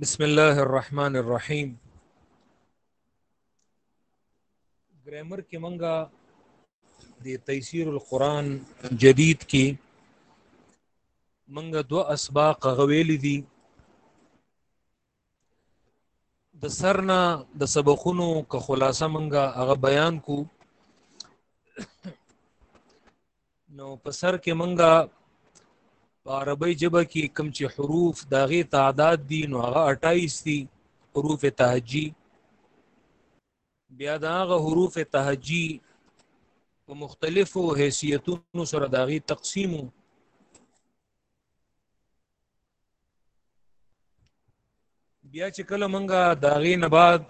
بسم الله الرحمن الرحیم ګرامر کې مونږه د تفسیر القرآن جدید کې منګه دو اسباق غویل دي د سرنا د سبقونو که خلاصه منګه هغه بیان کو نو په سر کې منګه په عربی جبه کې کم چې حروف داغه تعداد دي نو هغه 28 دي حروف تهجی بیا د هغه حروف تهجی په مختلفو حیثیتونو سره داغي تقسیم بیا چې کله مونږه داغي نه بعد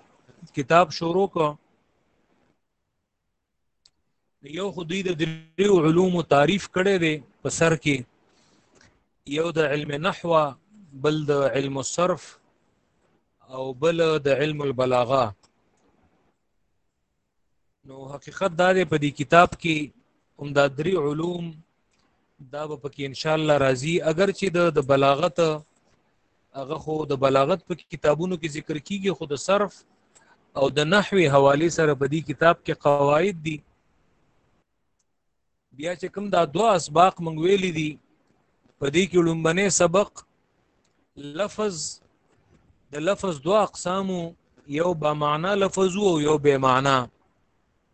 کتاب شروع کو یو خو دوی د دریو علومو تعریف کړی دی په سر کې یو د علم نحو بل د علم الصرف او بل د علم البلاغه نو حقیقت دا دی په دې کتاب کې هم دا درې علوم دا به پکې ان شاء الله راضي اگر چې د د بلاغت هغه خو د بلاغت په کتابونو کې ذکر کیږي خو د صرف او د نحوی حواله سره په دې کتاب کې قواعد دي بیا چې کوم دا دوه اسباق مونږ ویلي دي په دې کې لومبنه سبق لفظ د لفظ دوه اقسامو یو با معنا لفظ او یو بے معنا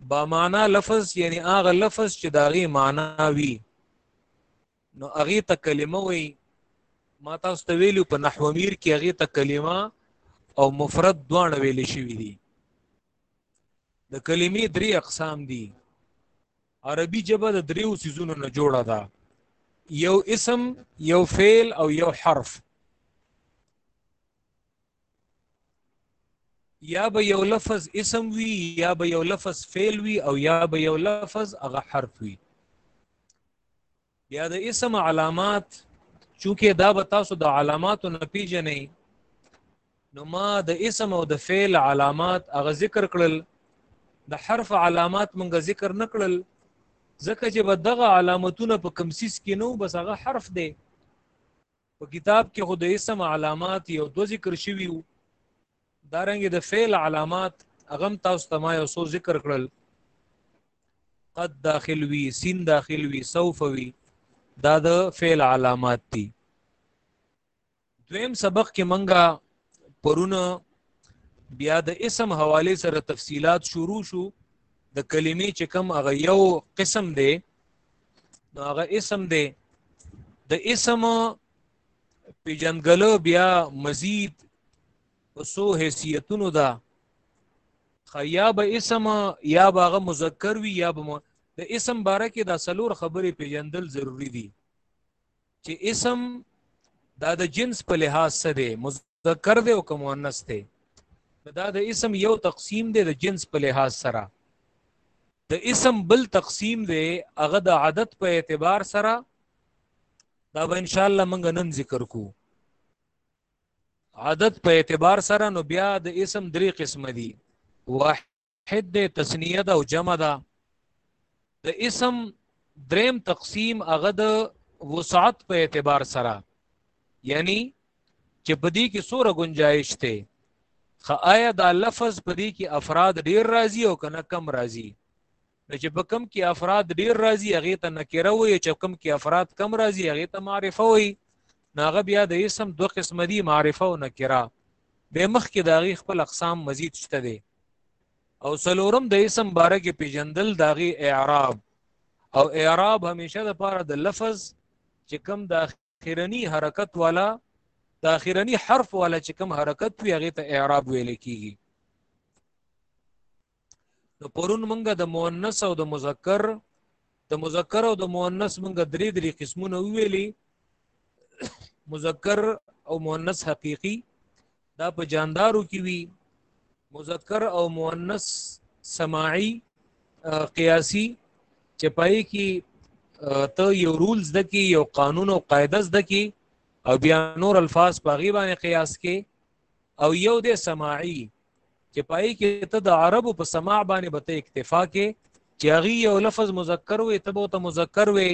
با معنا لفظ یعنی هغه لفظ چې داغه معنا وي نو هغه ته کلمه وي ما تاسو ته ویلو په نحو میر کې هغه ته کلمه او مفرد دواړه ویل شوی دي د کلمې درې اقسام دي عربي ژبه د دریو سيزونو نه جوړه ده یو اسم یو فعل او یو حرف یا به یو لفظ اسم وي یا به یو لفظ فعل وي او یا به یو لفظ هغه حرف وي یا د اسم علامات چونکه دا به تاسو د علاماتو نه پیژنئ نو ما د اسم او د فعل علامات هغه ذکر کړل د حرف علامات مونږ ذکر نکړل ځکه چې به دغه علامتونه په کمسیس کې نو بس هغه حرف دی په کتاب کې خو د اسم علامات یو دو ذکر شوي وو دارنګه د فعل علامات اغم تاسو ته ما یو څو ذکر کړل قد داخل وی سین داخل وی سوف وی دا د فعل علامات دي دویم سبق کې منګه پرونه بیا د اسم حواله سره تفصيلات شروع شو د کلمې چې کم هغه یو قسم دی نو هغه اسم دی د اسم پیجنګلو بیا مزید وسو حیثیتونو دا خیا به اسم یا باغه مذکر وی یا به د اسم باره کې دا سلور خبرې پیجندل ضروری دي چې اسم دا د جنس په لحاظ څه دی مذکر دی او که مؤنث دی دا د اسم یو تقسیم دی د جنس په لحاظ سره د اسم بل تقسیم دی هغه د عادت په اعتبار سره دا به ان شاء الله موږ نن ذکر کو عادت په اعتبار سره نو بیا د اسم درې قسم دي واحد حد ده تسنیه ده او جمع ده د اسم دریم تقسیم هغه د وسعت په اعتبار سره یعنی چې بدی کې سوره گنجائش ته خایا دا لفظ بدی کې افراد ډیر راضی او کنه کم راضی چې په کم کې افراد ډیر راضی هغه ته نکره وي چې کم کې افراد کم راضی هغه ته معرفه وي ناغه بیا د اسم دوه قسم دي معرفه او نکره به مخ کې داغي خپل اقسام مزید شته دي او سلورم د اسم باره کې پیجندل داغي اعراب او اعراب همیشه د پاره د لفظ چې کم د اخرنی حرکت والا د اخرنی حرف والا چې کم حرکت وي هغه ته اعراب ویل کیږي نو پرون مونږه د مؤنث او د مذکر د مذکر او د مؤنث مونږه درې درې قسمونه ویلي مذکر او مؤنث حقيقي دا په جاندارو کې وي مذکر او مؤنث سماعي قیاسي چې پای کې ته یو رولز د کې یو قانون او قاعده د کې او بیا نور الفاظ په غیبه قیاس کې او یو د سماعي چې پای کې ته د عربو په سماع باندې به ته اکتفا کې چې هغه یو لفظ مذکر وي ته به ته مذکر وي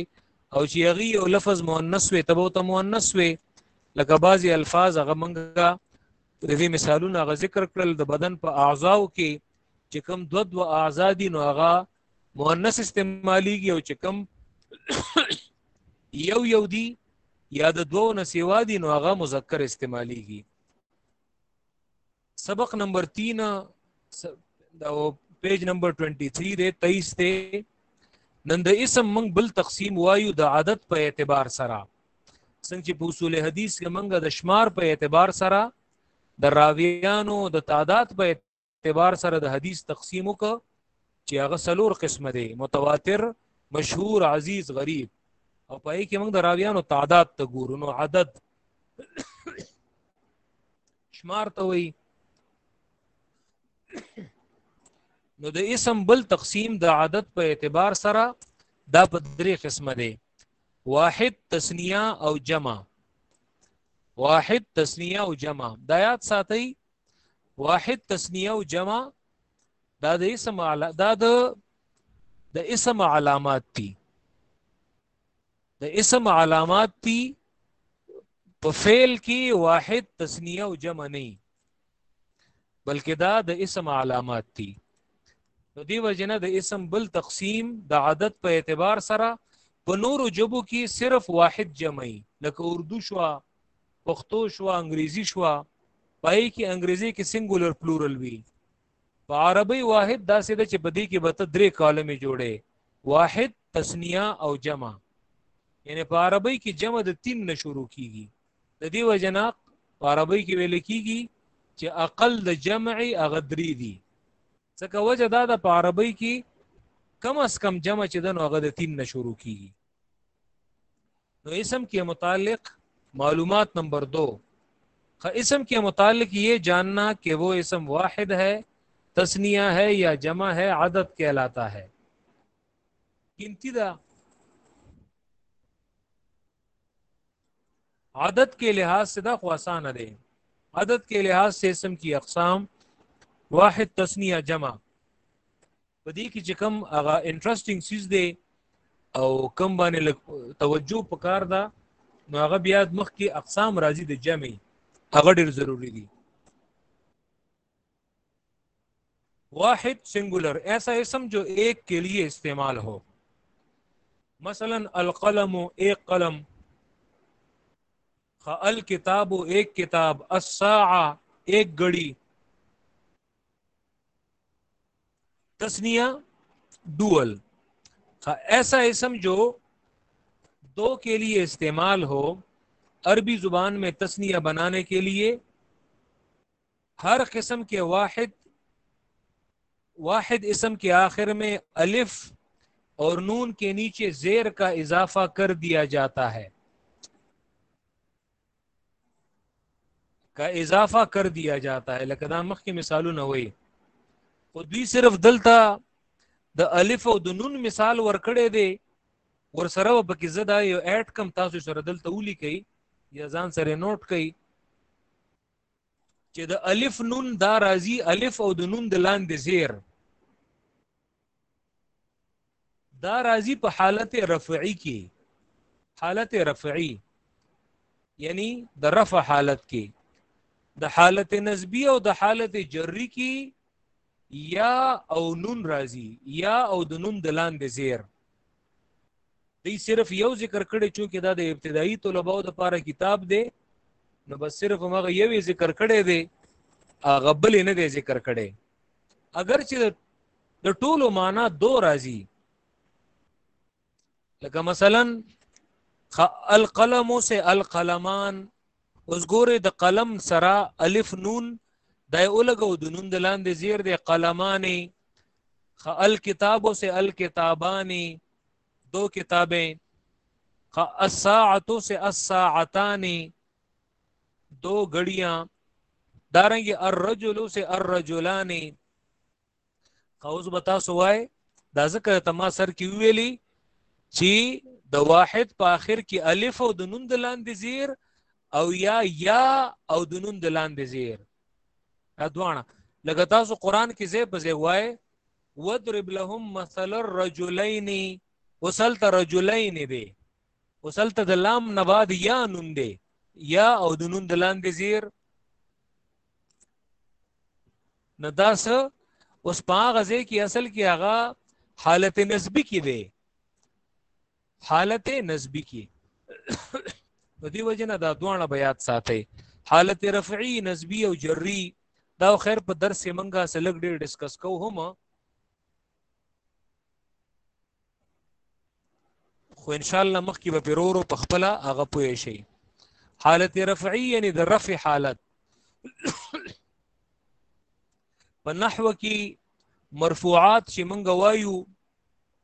او چې هغه یو لفظ مؤنث وي ته به ته مؤنث وي لکه بعضی الفاظ هغه منګه د دې مثالونه غ ذکر کړل د بدن په اعضاو کې چې کم دو دو اعضا دي نو هغه مؤنث استعماليږي او چې کم یو یو دي یا د دوو نه سیوا دي نو هغه مذکر استعماليږي سبق نمبر تین پیج نمبر 23 دی 23 دی نن د اسم موږ بل تقسیم وایو د عادت په اعتبار سره څنګه چې په اصول حدیث کې موږ د شمار په اعتبار سره د راویانو د تعداد په اعتبار سره د حدیث تقسیم وک چې هغه سلور قسمه دي متواتر مشهور عزیز غریب او پای کې موږ د راویانو تعداد ته ګورو نو عدد شمار ته وي نو د اسم بل تقسیم د عدد په اعتبار سره دا په درې قسمه دی واحد تسنیه او جمع واحد تسنیه او جمع دا یاد ساتي واحد تسنیه او جمع دا د اسم دا د د اسم علامات دي د اسم علامات دي په فعل کې واحد تسنیه او جمع نه بلکې دا د اسم علامات دي نو دی وجنه د اسم بل تقسیم د عدد په اعتبار سره په نورو جبو کې صرف واحد جمعي لکه اردو شو پښتو شو انګریزي شو پای کې انګریزي کې سنگولر پلورل وی په عربی واحد داسې ده چې په دې کې به ته درې کالمې جوړې واحد تسنیه او جمع یعنی په عربی کې جمع د تین نه شروع کیږي د دې وجنا په عربی کې ویل کیږي چې اقل د جمع هغه درې دي ځکه وجه دا د په عربی کې کم از کم جمع چې د نو هغه د تین نه شروع کیږي نو اسم کې متعلق معلومات نمبر دو اسم کے متعلق یہ جاننا کہ وہ اسم واحد ہے تسنیا ہے یا جمع ہے عادت کہلاتا ہے گنتی عادت کے لحاظ سے دا خواسان دیں عدد के लिहाज से اسم کی اقسام واحد تسنیه جمع په دې کې چې کوم هغه انټرېسټینګ سیز دی او کم باندې توجه پکار ده نو هغه بیا مخ کې اقسام راځي د جمع هغه ډیر ضروری دي واحد سنگولر ایسا اسم جو ایک کے لیے استعمال ہو مثلا القلم و ایک قلم الکتاب و ایک کتاب الساعہ ایک گڑی تسنیا ڈول ایسا اسم جو دو کے لیے استعمال ہو عربی زبان میں تسنیا بنانے کے لیے ہر قسم کے واحد واحد اسم کے آخر میں الف اور نون کے نیچے زیر کا اضافہ کر دیا جاتا ہے کا اضافه کر دیا جاتا ہے لکه دا مخکې مثالونه وای خو دوی صرف دلته د الف او د نون مثال ورکړی دی ور سره په کې زدا یو اډ کم تاسو سره دلته ولي کوي یا ځان سره نوٹ کوي چې د الف نون دا راځي الف او د نون د لاندې زیر دا راضی په حالت رفعی کې حالت رفعی یعنی د رفع حالت کې د حالت نسبی او د حالت جری کې یا او نون راضی یا او د نون د لاندې زیر دی صرف یو ذکر کړي چې دا د ابتدایي طلباو د پاره کتاب دی نو بس صرف هغه یو ذکر کړي دی هغه بل نه دی ذکر کړي اگر چې د ټولو معنا دو راځي لکه مثلا القلم سے القلمان اوس ګوره د قلم سره الف نون د اولګو د نون د لاندې زیر د قلمانی خ الکتاب سے الکتابانی دو کتابیں خ الساعه سے الساعتانی دو گڑیاں دارنګ الرجل سے الرجلان قوس بتا سوای دا ځکه ته ما سر کې ویلي چې د واحد په آخر کې الف او د نون د لاندې زیر او یا یا او د نون د لاندې زیر دا دواړه لکه تاسو قران کې زه په زه وای وضرب لهم مثل الرجلين وصلت رجلين دي اوس هلته د لام نه بعد یا نون دی یا او د نون د لاندې زیر نه دا څه اوس په هغه ځای کې اصل کې هغه حالت نسبی کې دی حالت نسبی کې په دې وجه نه دا دوه بیات ساتي حالت رفعی نسبی او جری دا خیر په درس منګه سلګ ډیر ډیسکس کو هم خو ان شاء الله مخکې به پرورو په خپل هغه پوي شي حالت رفعي یعنی د رفع حالت په نحو کې مرفوعات چې مونږ وایو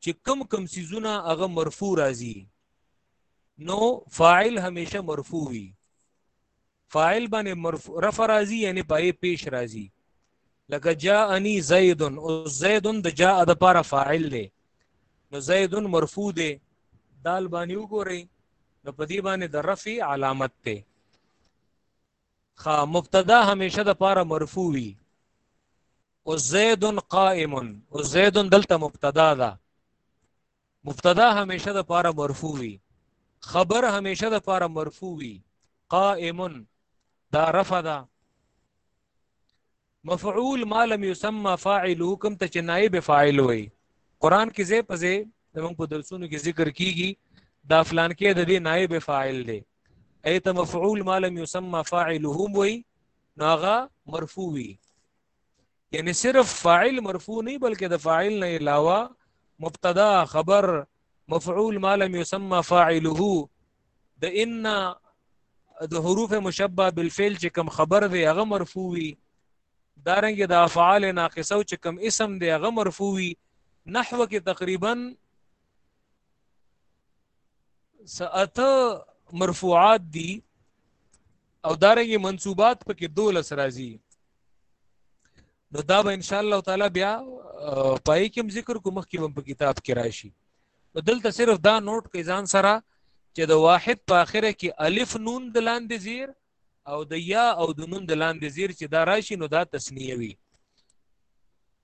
چې کم کم سيزونه هغه مرفوع راځي نو فاعل همیشه مرفوع وي فاعل باندې مرفوع رفع راځي یعنی پای پیش راځي لکه جاءنی زید او زید د جاء د لپاره فاعل دی نو زید مرفوع دی دال باندې وګورئ نو په دې باندې د رفع علامت ته خا مبتدا همیشه د لپاره مرفوع وي او زید قائم او زید دلته مبتدا ده مبتدا همیشه د پاره مرفوع وي خبر همیشه د پاره مرفوع وي قائم دا رفع ده مفعول ما لم يسمى فاعله کوم ته چې نائب فاعل وي قران کې زه پځه زموږ په درسونو کې ذکر کیږي دا فلان کې د دې نائب فاعل دی ایت مفعول ما لم يسمى فاعله وي ناغه مرفوع وي یعنی صرف فاعل مرفوع نه بلکې د فاعل نه علاوه مبتدا خبر مفعول ما لم يسمى فاعله د ان د حروف مشبه بالفعل چې کم خبر دی هغه مرفوع وي دارنګ د افعال ناقصه چې کم اسم دی هغه مرفوع وي نحو کې تقریبا ساته مرفوعات دي او دارنګي منصوبات پکې دولس راځي نو دا به ان شاء الله تعالی بیا پای کې ذکر کوم مخکې هم په کتاب کې راشي نو دلته صرف دا نوٹ کې ځان سره چې د واحد په اخره کې الف نون د لاندې زیر او د یا او د نون د لاندې زیر چې دا راشي نو دا تسنیه وي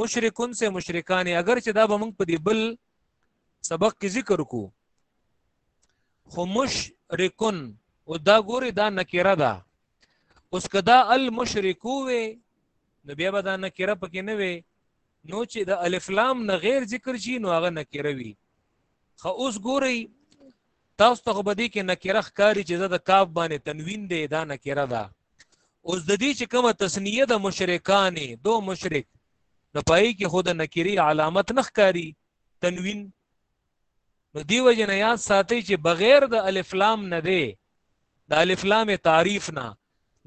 مشرکون سے مشرکان اگر چې دا به موږ په دې بل سبق کې ذکر کو خو مشرکون او دا ګوري دا نکره ده اوس کدا المشرکو وي نو بیا به دا نکره پکې نه وي نو چې د الف لام نه غیر ذکر شي نو هغه نکره وي خو اوس ګوري تاسو ته خو په دې کې نکره ښکاري چې زه د کاف باندې تنوین دی دا نکره ده اوس د دې چې کومه تسنیه د مشرکانې دو مشرک نو پای کې خود نکری علامت نه ښکاری تنوین نو دی وجه نه یاد ساتي چې بغیر د الف لام نه دی د الف لام تعریف نه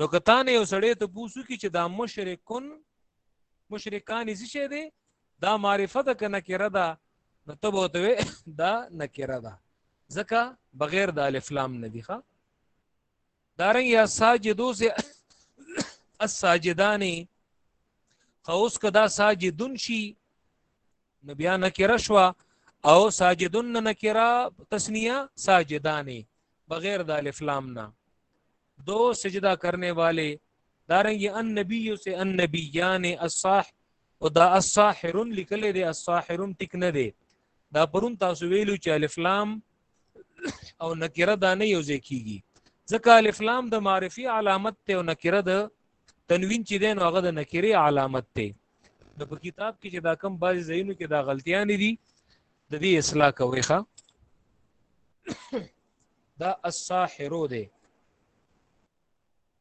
نو کته نه یو سړی ته پوسو کی چې دا مشرکون مشرکان څه شه دی دا معرفه ده که نکره ده نو ته به ورته وې دا نکره ده ځکه بغیر د الف لام نه دي ښه دارنګ یا ساجدو سے الساجدان خوس کدا ساجدون شي نو بیا نکره شوا او ساجدون نکره تسنیه ساجدان بغیر د الف لام نه دو سجدہ کرنے والے دارنګ النبی سے النبیان الصاح او دا الصاحرون لیکل دي الصاحرون ټیک نه دي دا پرون تاسو ویلو چې الف لام او نکره دا نه یو ځای کیږي ځکه الف لام د معرفي علامت ته او نکره د تنوین چې دین هغه د نکره علامت ته د په کتاب کې چې دا کم بعضی ځایونو کې دا غلطیان دي د دې اصلاح کوي ښا دا الساحرو دی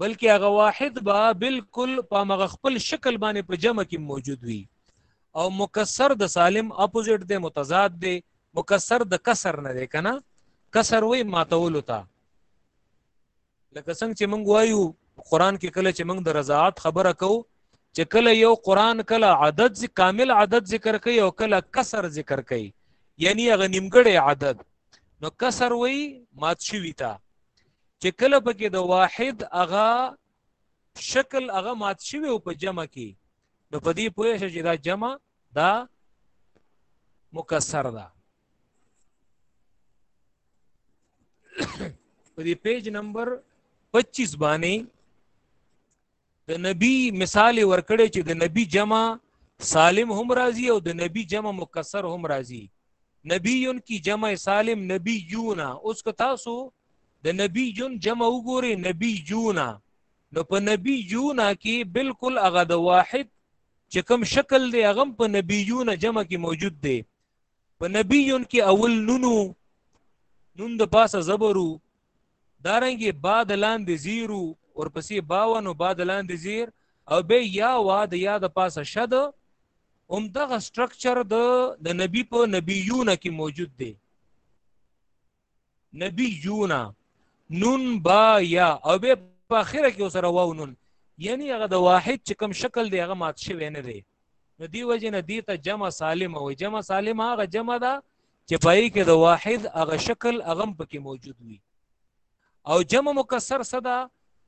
بلکې هغه واحد به بالکل په مغه خپل شکل باندې په جمع کې موجود وي او مکسر د سالم اپوزیټ دی متضاد دی مکسر د کسر نه دی کنه کسر وای ماتولو ته لکه څنګه چې موږ وایو قران کې کله چې موږ د رضاعت خبره کوو چې کله یو قران کله عدد کامل عدد ذکر کوي او کله کسر ذکر کوي یعنی هغه نیمګړی عدد نو کسر وای مات شوی تا چې کله پکې د واحد هغه شکل هغه مات شوی او په جمع کې نو په دې پوه شې چې دا جمع دا مکسر ده په دې پیج نمبر 25 باندې د نبی مثال ورکړی چې د نبی جمع سالم هم راضی او د نبی جمع مکسر هم راضی نبیون کی جمع سالم نبیونا اوس که تاسو د نبیون جمع وګورئ نبیونا نو په نبیونا کې بالکل هغه د واحد چې کوم شکل دی هغه په نبیونا جمع کې موجود دی په نبیون کې اول نونو نون د پاسه زبرو دارنګه با د لاندې زیرو ورپسې باو نو با د لاندې زیر او به یا وا د یا د پاسه شد هم دغه سټرکچر د د نبی په نبیونه کې موجود دی نبیونه نون با یا او به په اخره کې سره واو نون یعنی هغه د واحد چې کوم شکل دی هغه مات شوی نه دی نو دی وجه نه دی ته جمع سالم او جمع سالم هغه جمع ده چې پای کې د واحد هغه شکل هغه پکې موجود وي او جمع مکسر صدا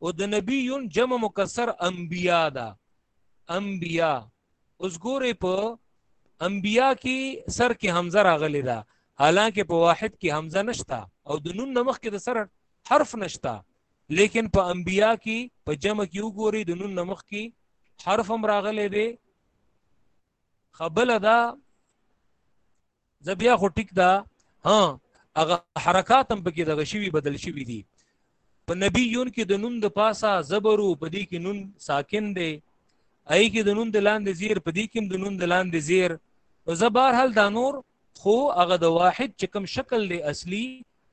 او د نبیون جمع مکسر انبیا دا انبیا اوس ګوره په انبیا کې سر کې حمزه راغلی دا حالانکه په واحد کې حمزه نشتا او د نون نمخ کې د سر حرف نشتا لیکن په انبیا کې په جمع کې وګوري د نون نمخ کې حرف هم راغلی دی خبل دا زبیا خو ټیک دا ها هغه حرکات هم پکې دغه شوی بدل شوی دي په نبیون کې د نون د پاسا زبرو په دې کې نون ساکن دی ای کې د نون د لاندې زیر په دې کې د نون د لاندې زیر نو زبر هل دا نور خو هغه د واحد چې کوم شکل دی اصلي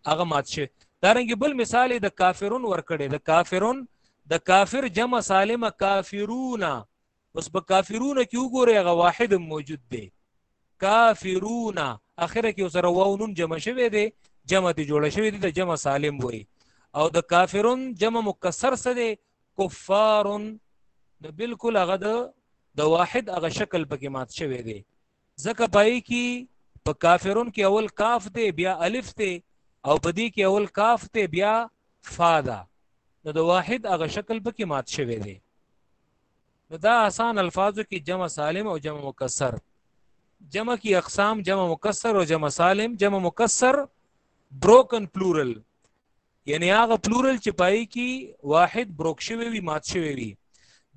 هغه مات شي دارنګ بل مثال د کافرون ورکړي د کافرون د کافر جمع سالمه کافرونا اوس په کافرون کې وګوره هغه واحد موجود دی کافرون اخره کې سره واو نون جمع شوی دی جمع ته جوړ شوی دی د جمع سالم وای او د کافرون جمع مکسر سره دی کفارون نو بالکل هغه د واحد هغه شکل پکې مات شوی دی ځکه پای کی په کافرون کې اول کاف دی بیا الف دی او په دې کې اول کاف دی بیا فا ده نو د واحد هغه شکل پکې مات شوی دی نو دا آسان الفاظو کې جمع سالم او جمع مکسر جمع کی اقسام جمع مکسر او جمع سالم جمع مکسر بروکن پلورل یعنی هغه پلورل چې پای کی واحد بروک شوی وي مات شوی وي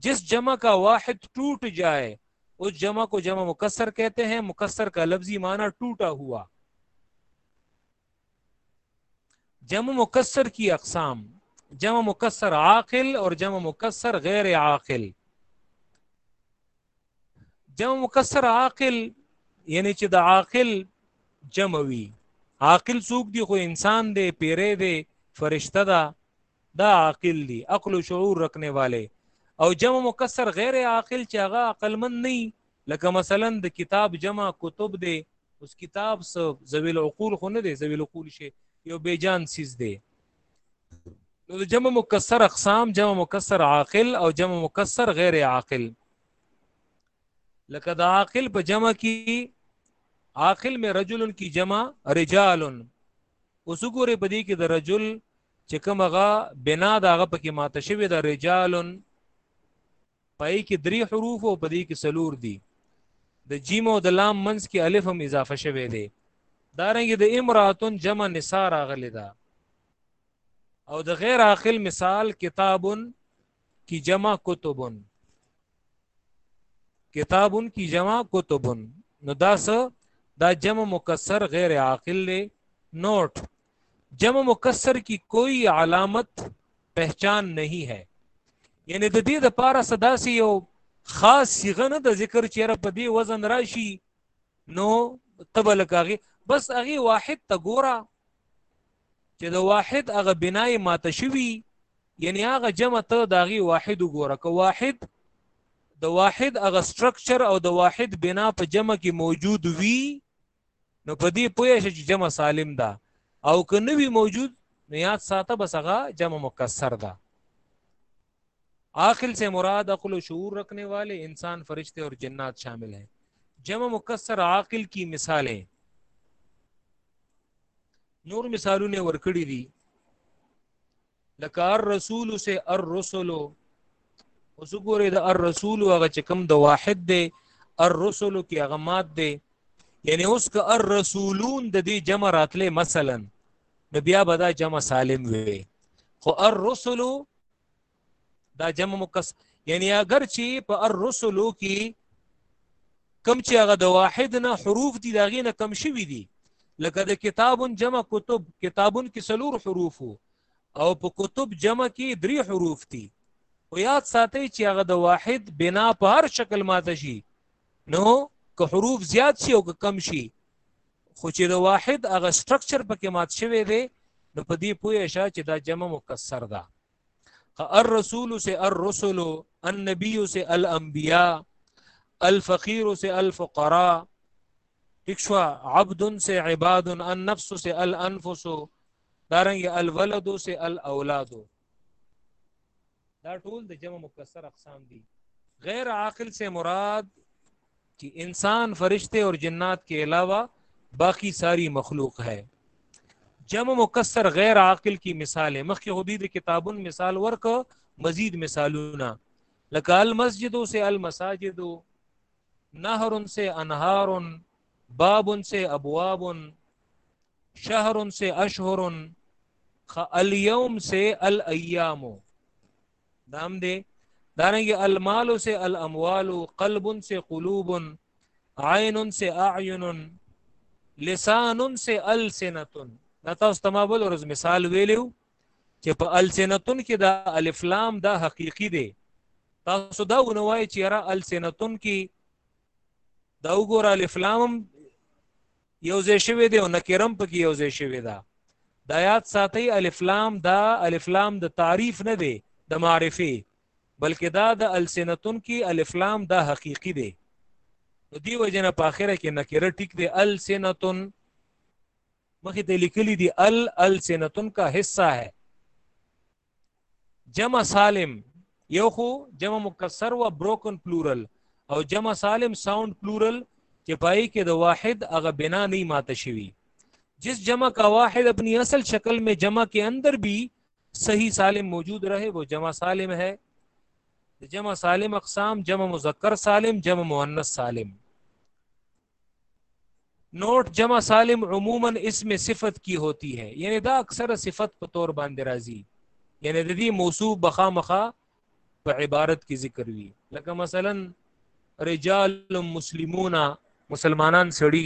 جس جمع کا واحد ټوټ جائے اس جمع کو جمع مکسر کہتے ہیں مکسر کا لفظی معنی ٹوٹا ہوا جمع مکسر کی اقسام جمع مکسر عاقل اور جمع مکسر غیر عاقل جمع مکسر عاقل یعنی چې د عاقل جمع وي عاقل څوک دی خو انسان دی پیری دی فرشته ده دا عاقل دي عقل او شعور رکھنے والے او جمع مکسر غیر عاقل چې هغه عقل من نه لکه مثلا د کتاب جمع کتب دی اوس کتاب څه ذویل عقول خو نه دی ذویل عقول شي یو بیجان سیز دی نو د جمع مکسر اقسام جمع مکسر عاقل او جمع مکسر غیر عاقل لکه د عاقل په جمع کې عاقل میں رجل کی جمع رجال اوس ګوره په دې کې د رجل چې کوم هغه بنا د هغه پکې ماته شوی د رجالن پای کې درې حروف او پدې کې سلور دي د جیم او د لام منځ کې الف هم اضافه شوی دی دارنګ د امراتن جمع نساء راغلی دا او د غیر عاقل مثال کتابن کی جمع کتبن کتابن کی جمع کتبن نو دا څه دا جمع مکسر غیر عاقل دی نوٹ جمع مکسر کی کوئی علامت پہچان نہیں ہے یعنی د دې د پاره صدا سی یو خاص صيغه نه د ذکر چیرې په دې وزن راشي نو تبل کاغي بس هغه واحد ته ګورا چې د واحد هغه بنای ماته شوی یعنی هغه جمع ته د هغه واحد ګوره که واحد د واحد هغه سټرکچر او د واحد بنا په جمع کې موجود وي نو په دې پوه شي چې جمع سالم ده او که نه وي موجود نو یاد ساته بس هغه جمع مکسر ده عاقل سے مراد عقل و شعور رکھنے والے انسان فرشتے اور جنات شامل ہیں جمع مکسر عاقل کی مثالیں نور مثالونه ورکړي دي لکه الرسول سے الرسل اوس ګوره د الرسول هغه چې کوم د واحد دی الرسل کې هغه مات دی یعنی اوس که الرسولون د دې جمع راتلې مثلا نو بیا به دا جمع سالم وي خو الرسل دا جمع مکس یعنی اگر چې په الرسل کې کم چې هغه د واحد نه حروف دي دا غي نه کم شوي دي لکه د کتابون جمع کتب کتابون کې سلور حروف او په کتب جمع کې درې حروف دي او یاد ساتي چې هغه د واحد بنا په هر شکل ماته شي نو که حروف زیات شي او که کم شي خو چې د واحد هغه سټرکچر پکې مات شوی دی نو په دې پوهه شه چې دا جمع مکسر ده الرسول سے الرسل النبی سے الانبیاء الفقیر سے الفقراء ٹھیک شو عبد سے عباد النفس سے الانفس دارنګ الولد سے الاولاد دا ټول د جمع مکسر اقسام دي غیر عاقل سے مراد چې انسان فرشتے اور جنات کے علاوہ باقی ساری مخلوق ہے جمع مکسر غیر عاقل کی مثال مخی حدید کتابون مثال ورک مزید مثالونا لکا المسجدو سے المساجدو نهر سے انهارن بابن سے ابوابن شہر سے اشہر الیوم سے الایام دا هم دی دارنګ المال سے الاموال قلب سے قلوب عین سے اعین لسان سے السنتن دا تاسو تمابل ورځ مثال ویلو چې په السنتن کې دا الف لام دا حقيقي دی تاسو دا ونوای چې را السنتن کې دا وګوره الف لام یو ځای شوی دی او نکرم پکې یو ځای شوی ده دا یاد ساتي الف لام دا الف لام د تعریف نه دی د معرفه بلکې دا د السنتون کې الف لام دا حقيقي دی نو دی وجنه په اخره کې نکره ټیک دی السنتون مخې ته لیکلي دي ال السنتون کا حصہ ہے جمع سالم یو خو جمع مکسر و بروکن پلورل او جمع سالم ساوند پلورل چې پای کې د واحد هغه بنا نه ماته شوی جس جمع کا واحد اپنی اصل شکل میں جمع کے اندر بھی صحیح سالم موجود رہے وہ جمع سالم ہے جمع سالم اقسام جمع مذکر سالم جمع مؤنث سالم نوٹ جمع سالم عموما اسم صفت کی ہوتی ہے یعنی دا اکثر صفت په تور باندې راځي یعنی د دې موصوف بخا مخا په عبارت کې ذکر وی لکه مثلا رجال مسلمون مسلمانان سړي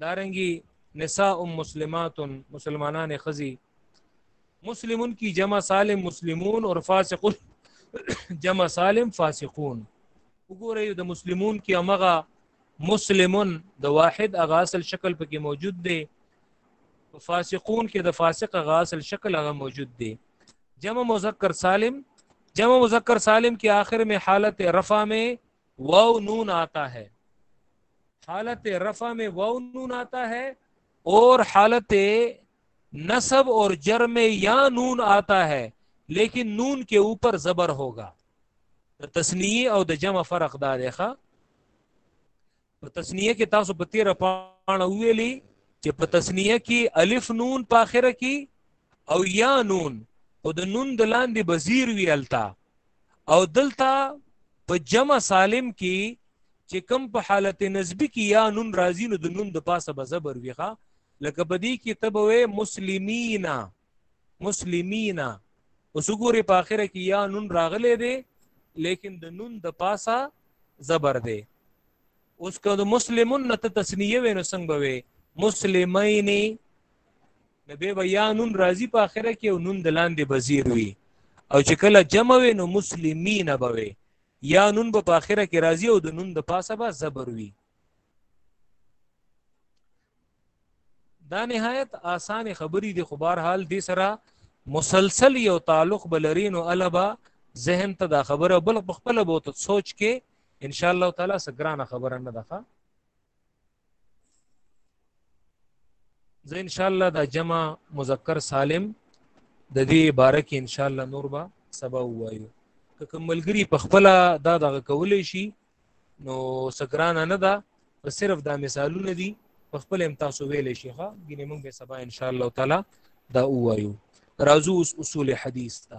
دارنګي نساء مسلمات مسلمانان خزي مسلمون کی جمع سالم مسلمون اور فاسق جمع سالم فاسقون وګورئ د مسلمون کې امغه مسلمون د واحد اغه اصل شکل پکې موجود دی فاسقون کې د فاسق اغه اصل شکل هغه موجود دی جمع مذکر سالم جمع مذکر سالم کې آخر میں حالت رفع میں واو نون آتا ہے حالت رفع میں واو نون آتا ہے اور حالت نصب اور جر میں یا نون آتا ہے لیکن نون کے اوپر زبر ہوگا تسنیه او د جمع فرق دا دی ښا په تسنیه کې تاسو په تیر پاڼه ویلي چې په تسنیه کې الف نون په اخره کې او یا نون او د نون د لاندې بزیر وی التا او دلته په جمع سالم کې چې کم په حالت نسبی کې یا نون راځي نو د نون د پاسه به زبر ویخه لکه بدی کې تبوي مسلمینا مسلمینا اوس ګوري په اخره کې یا نون راغلي دي لیکن د نون د پاسه زبر دی اوس که د مسلمون نه ته تسنیه وینو څنګه به وي مسلمین نو به به یا نون راضی په اخره کې او نون د لاندې بزیر وي او چې کله جمع وي نو مسلمین به وي یا نون به په اخره کې راضی او د نون د پاسه به زبر وي دا نهایت آسان خبرې دي خو بهر حال دې سره مسلسل یو تعلق بلرین او البا ذهن ته دا خبره بل خپل بوت سوچ کې ان شاء الله تعالی سګرانه خبره نه ده زه ان شاء الله دا جمع مذکر سالم د دې باره کې ان شاء الله نور به سبا وایو که کوم ملګری په خپل دا دغه کولې شي نو سګران نه ده په صرف دا مثالونه دي په خپل هم تاسو ویلې شي ها ګینه موږ به سبا ان شاء الله تعالی دا وایو راځو اصول حدیث ته